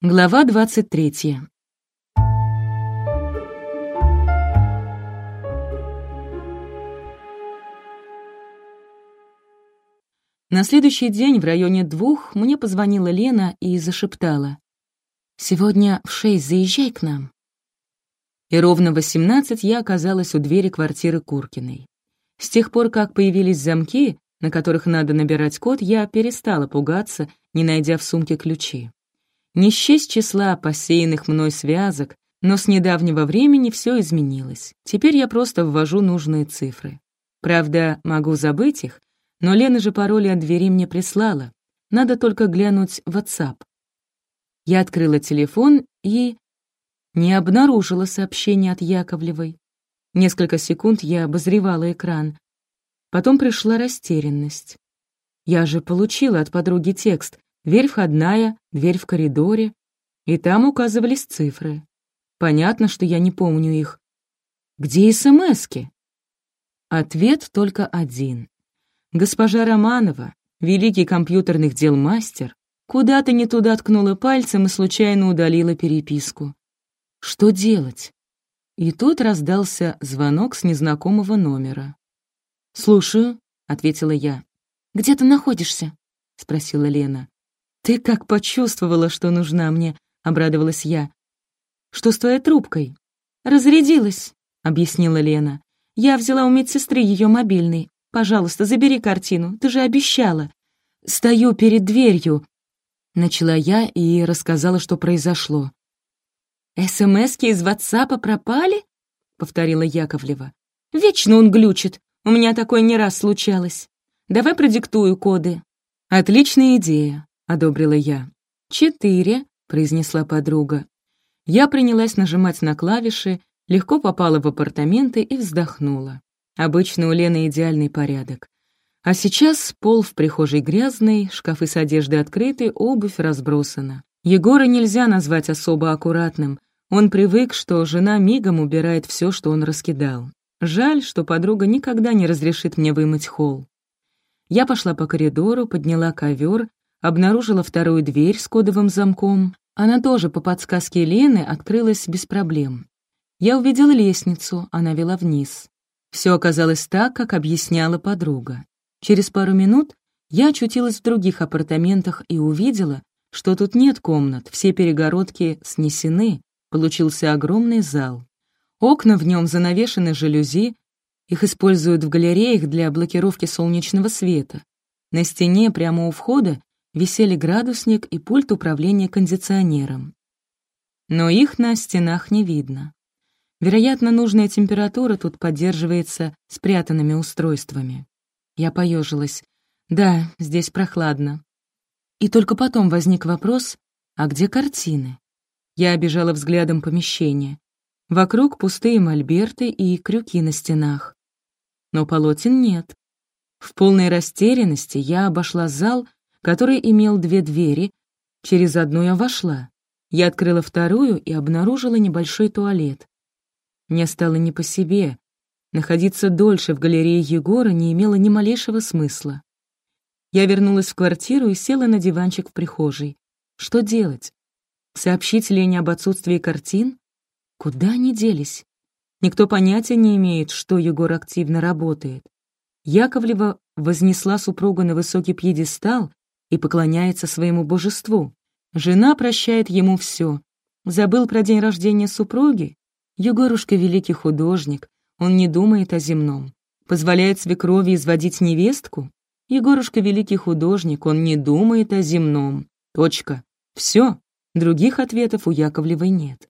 Глава 23. На следующий день в районе двух мне позвонила Лена и зашептала. «Сегодня в шесть заезжай к нам». И ровно в восемнадцать я оказалась у двери квартиры Куркиной. С тех пор, как появились замки, на которых надо набирать код, я перестала пугаться, не найдя в сумке ключи. Не счесть числа посеянных мной связок, но с недавнего времени все изменилось. Теперь я просто ввожу нужные цифры. Правда, могу забыть их, но Лена же пароли от двери мне прислала. Надо только глянуть в WhatsApp. Я открыла телефон и... не обнаружила сообщения от Яковлевой. Несколько секунд я обозревала экран. Потом пришла растерянность. Я же получила от подруги текст, Дверь входная, дверь в коридоре. И там указывались цифры. Понятно, что я не помню их. Где СМСки? Ответ только один. Госпожа Романова, великий компьютерных дел мастер, куда-то не туда ткнула пальцем и случайно удалила переписку. Что делать? И тут раздался звонок с незнакомого номера. «Слушаю», — ответила я. «Где ты находишься?» — спросила Лена. «Ты как почувствовала, что нужна мне», — обрадовалась я. «Что с твоей трубкой?» «Разрядилась», — объяснила Лена. «Я взяла у медсестры ее мобильный. Пожалуйста, забери картину, ты же обещала». «Стою перед дверью», — начала я и рассказала, что произошло. «СМСки из ватсапа пропали?» — повторила Яковлева. «Вечно он глючит. У меня такое не раз случалось. Давай продиктую коды». «Отличная идея одобрила я. «Четыре», — произнесла подруга. Я принялась нажимать на клавиши, легко попала в апартаменты и вздохнула. Обычно у Лены идеальный порядок. А сейчас пол в прихожей грязный, шкафы с одеждой открыты, обувь разбросана. Егора нельзя назвать особо аккуратным. Он привык, что жена мигом убирает все, что он раскидал. Жаль, что подруга никогда не разрешит мне вымыть холл. Я пошла по коридору, подняла ковер обнаружила вторую дверь с кодовым замком. Она тоже, по подсказке Лены, открылась без проблем. Я увидела лестницу, она вела вниз. Все оказалось так, как объясняла подруга. Через пару минут я очутилась в других апартаментах и увидела, что тут нет комнат, все перегородки снесены, получился огромный зал. Окна в нем занавешены жалюзи, их используют в галереях для блокировки солнечного света. На стене прямо у входа висели градусник и пульт управления кондиционером. Но их на стенах не видно. Вероятно, нужная температура тут поддерживается спрятанными устройствами. Я поежилась. Да, здесь прохладно. И только потом возник вопрос, а где картины? Я обижала взглядом помещение. Вокруг пустые мольберты и крюки на стенах. Но полотен нет. В полной растерянности я обошла зал который имел две двери. Через одну я вошла. Я открыла вторую и обнаружила небольшой туалет. Мне стало не по себе. Находиться дольше в галерее Егора не имело ни малейшего смысла. Я вернулась в квартиру и села на диванчик в прихожей. Что делать? Сообщить Лене об отсутствии картин? Куда они делись? Никто понятия не имеет, что Егор активно работает. Яковлева вознесла супругу на высокий пьедестал и поклоняется своему божеству. Жена прощает ему все. Забыл про день рождения супруги? Егорушка — великий художник, он не думает о земном. Позволяет свекрови изводить невестку? Егорушка — великий художник, он не думает о земном. Точка. Все. Других ответов у Яковлевой нет.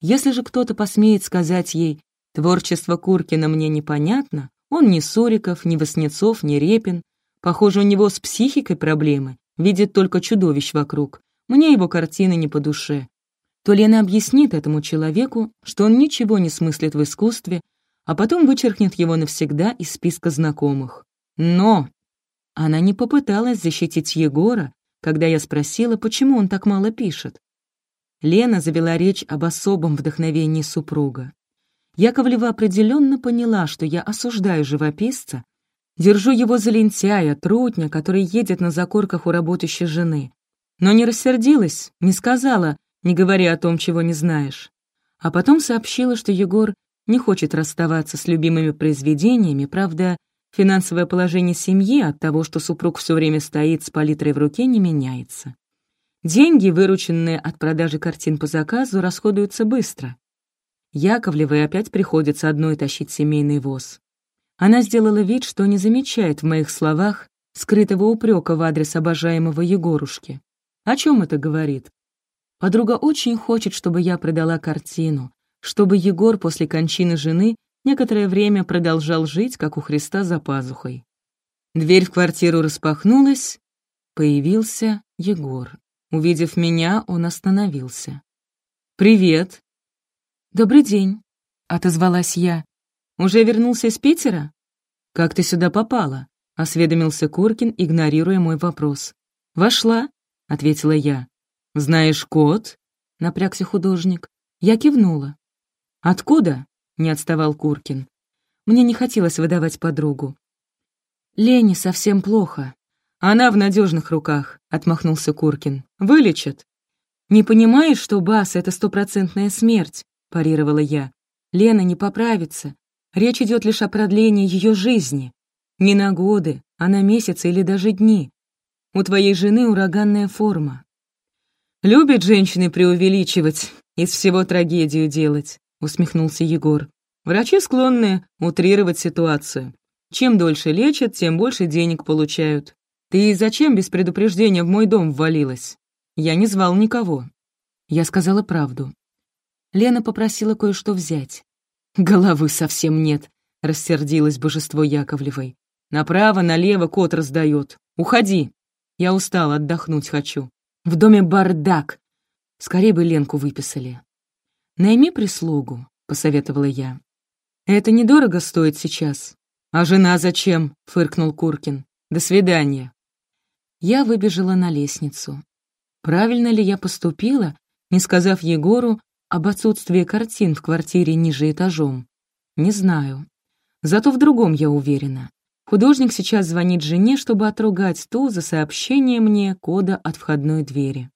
Если же кто-то посмеет сказать ей «Творчество Куркина мне непонятно», он ни Сориков, ни Васнецов, ни Репин, Похоже, у него с психикой проблемы, видит только чудовищ вокруг. Мне его картины не по душе. То Лена объяснит этому человеку, что он ничего не смыслит в искусстве, а потом вычеркнет его навсегда из списка знакомых. Но она не попыталась защитить Егора, когда я спросила, почему он так мало пишет. Лена завела речь об особом вдохновении супруга. Яковлева определенно поняла, что я осуждаю живописца, Держу его за лентяя, трутня, который едет на закорках у работающей жены. Но не рассердилась, не сказала, не говори о том, чего не знаешь. А потом сообщила, что Егор не хочет расставаться с любимыми произведениями, правда, финансовое положение семьи от того, что супруг все время стоит с палитрой в руке, не меняется. Деньги, вырученные от продажи картин по заказу, расходуются быстро. Яковлевой опять приходится одной тащить семейный воз. Она сделала вид, что не замечает в моих словах скрытого упрека в адрес обожаемого Егорушки. О чем это говорит? Подруга очень хочет, чтобы я продала картину, чтобы Егор после кончины жены некоторое время продолжал жить, как у Христа за пазухой. Дверь в квартиру распахнулась, появился Егор. Увидев меня, он остановился. «Привет!» «Добрый день», — отозвалась я. «Уже вернулся из Питера?» «Как ты сюда попала?» — осведомился Куркин, игнорируя мой вопрос. «Вошла», — ответила я. «Знаешь код?» — напрягся художник. Я кивнула. «Откуда?» — не отставал Куркин. Мне не хотелось выдавать подругу. «Лене совсем плохо. Она в надежных руках», — отмахнулся Куркин. «Вылечат». «Не понимаешь, что Бас — это стопроцентная смерть?» — парировала я. «Лена не поправится. Речь идет лишь о продлении ее жизни. Не на годы, а на месяцы или даже дни. У твоей жены ураганная форма. Любят женщины преувеличивать, из всего трагедию делать», — усмехнулся Егор. «Врачи склонны утрировать ситуацию. Чем дольше лечат, тем больше денег получают. Ты зачем без предупреждения в мой дом ввалилась? Я не звал никого». Я сказала правду. Лена попросила кое-что взять. «Головы совсем нет», — рассердилось божество Яковлевой. «Направо, налево кот раздает. Уходи. Я устал, отдохнуть хочу. В доме бардак. Скорее бы Ленку выписали». «Найми прислугу», — посоветовала я. «Это недорого стоит сейчас». «А жена зачем?» — фыркнул Куркин. «До свидания». Я выбежала на лестницу. Правильно ли я поступила, не сказав Егору, об отсутствии картин в квартире ниже этажом? Не знаю. Зато в другом я уверена. Художник сейчас звонит жене, чтобы отругать ту за сообщение мне кода от входной двери.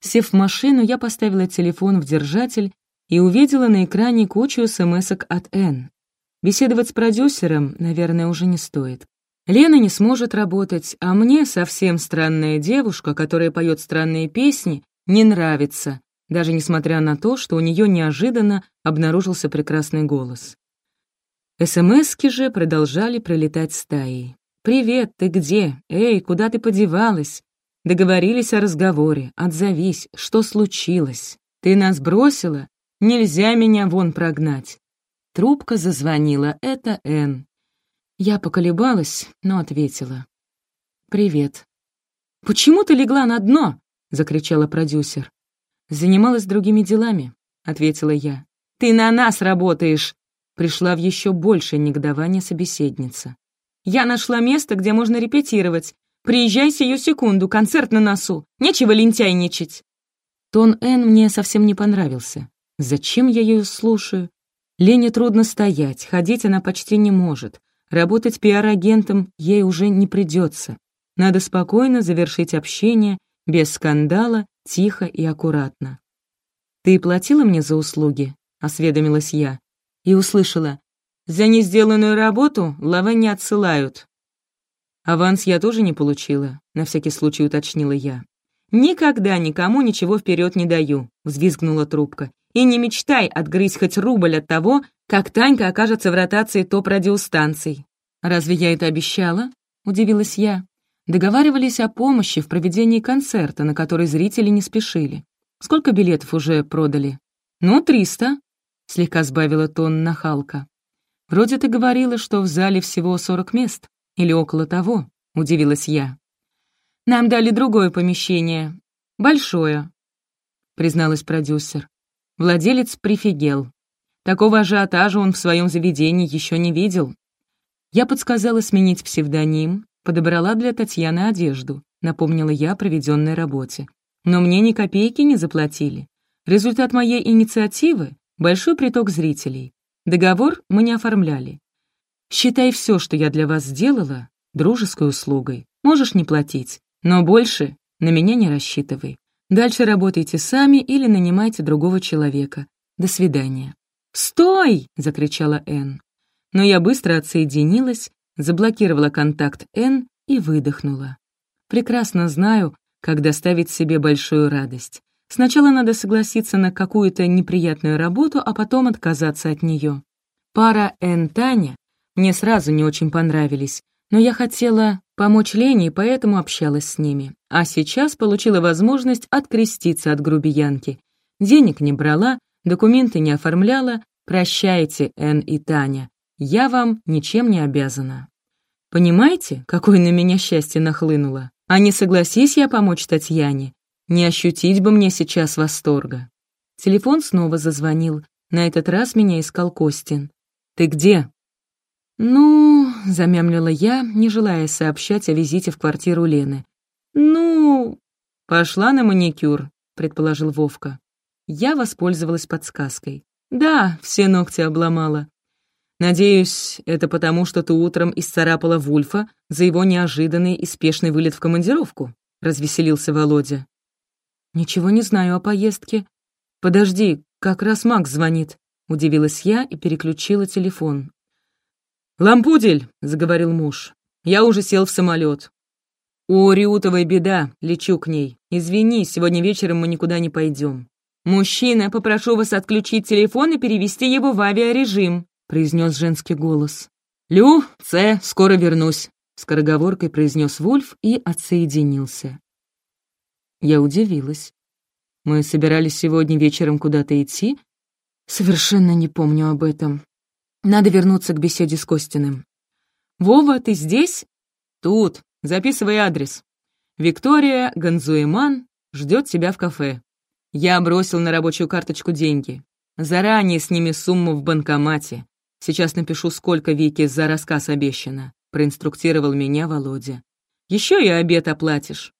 Сев в машину, я поставила телефон в держатель и увидела на экране кучу смс от Н. Беседовать с продюсером, наверное, уже не стоит. Лена не сможет работать, а мне совсем странная девушка, которая поет странные песни, не нравится, даже несмотря на то, что у нее неожиданно обнаружился прекрасный голос. СМСки же продолжали пролетать стаей. «Привет, ты где? Эй, куда ты подевалась? Договорились о разговоре. Отзовись, что случилось? Ты нас бросила? Нельзя меня вон прогнать». Трубка зазвонила. Это Н. Я поколебалась, но ответила. «Привет». «Почему ты легла на дно?» — закричала продюсер. «Занималась другими делами», — ответила я. «Ты на нас работаешь!» Пришла в еще большее негодование собеседница. «Я нашла место, где можно репетировать. Приезжай сию секунду, концерт на носу. Нечего лентяйничать». Тон Н мне совсем не понравился. Зачем я ее слушаю? Лене трудно стоять, ходить она почти не может. Работать пиар-агентом ей уже не придется. Надо спокойно завершить общение, без скандала тихо и аккуратно. «Ты платила мне за услуги?» — осведомилась я. И услышала. «За несделанную работу лавы не отсылают». «Аванс я тоже не получила», — на всякий случай уточнила я. «Никогда никому ничего вперед не даю», — взвизгнула трубка. «И не мечтай отгрызть хоть рубль от того, как Танька окажется в ротации топ-радиостанций». «Разве я это обещала?» — удивилась я. Договаривались о помощи в проведении концерта, на который зрители не спешили. Сколько билетов уже продали? Ну, триста, слегка сбавила тон нахалка. Вроде ты говорила, что в зале всего сорок мест. Или около того, удивилась я. Нам дали другое помещение. Большое, призналась продюсер. Владелец прифигел. Такого ажиотажа он в своем заведении еще не видел. Я подсказала сменить псевдоним, Подобрала для Татьяны одежду, напомнила я о проведенной работе. Но мне ни копейки не заплатили. Результат моей инициативы — большой приток зрителей. Договор мы не оформляли. Считай все, что я для вас сделала, дружеской услугой. Можешь не платить, но больше На меня не рассчитывай. Дальше работайте сами или нанимайте другого человека. До свидания». «Стой!» — закричала Энн. Но я быстро отсоединилась, заблокировала контакт Энн и выдохнула. Прекрасно знаю, как доставить себе большую радость. Сначала надо согласиться на какую-то неприятную работу, а потом отказаться от нее. Пара Энн Таня мне сразу не очень понравились, но я хотела помочь Лене и поэтому общалась с ними. А сейчас получила возможность откреститься от грубиянки. Денег не брала, документы не оформляла. Прощайте, Энн и Таня. Я вам ничем не обязана. Понимаете, какое на меня счастье нахлынуло? А не согласись я помочь Татьяне, не ощутить бы мне сейчас восторга. Телефон снова зазвонил. На этот раз меня искал Костин. «Ты где?» «Ну...» — замямлила я, не желая сообщать о визите в квартиру Лены. «Ну...» «Пошла на маникюр», — предположил Вовка. Я воспользовалась подсказкой. «Да, все ногти обломала. Надеюсь, это потому, что ты утром исцарапала Вульфа за его неожиданный и спешный вылет в командировку?» — развеселился Володя. «Ничего не знаю о поездке. Подожди, как раз Макс звонит», — удивилась я и переключила телефон. «Лампудель», — заговорил муж, — «я уже сел в самолет. У Риутовой беда, лечу к ней. Извини, сегодня вечером мы никуда не пойдем. Мужчина, попрошу вас отключить телефон и перевести его в авиарежим», произнес женский голос. «Лю, Ц, скоро вернусь», — скороговоркой произнес Вульф и отсоединился. Я удивилась. Мы собирались сегодня вечером куда-то идти? Совершенно не помню об этом. Надо вернуться к беседе с Костиным. «Вова, ты здесь?» «Тут. Записывай адрес. Виктория Ганзуэман ждет тебя в кафе. Я бросил на рабочую карточку деньги. Заранее сними сумму в банкомате. Сейчас напишу, сколько Вике за рассказ обещано», — проинструктировал меня Володя. «Еще и обед оплатишь.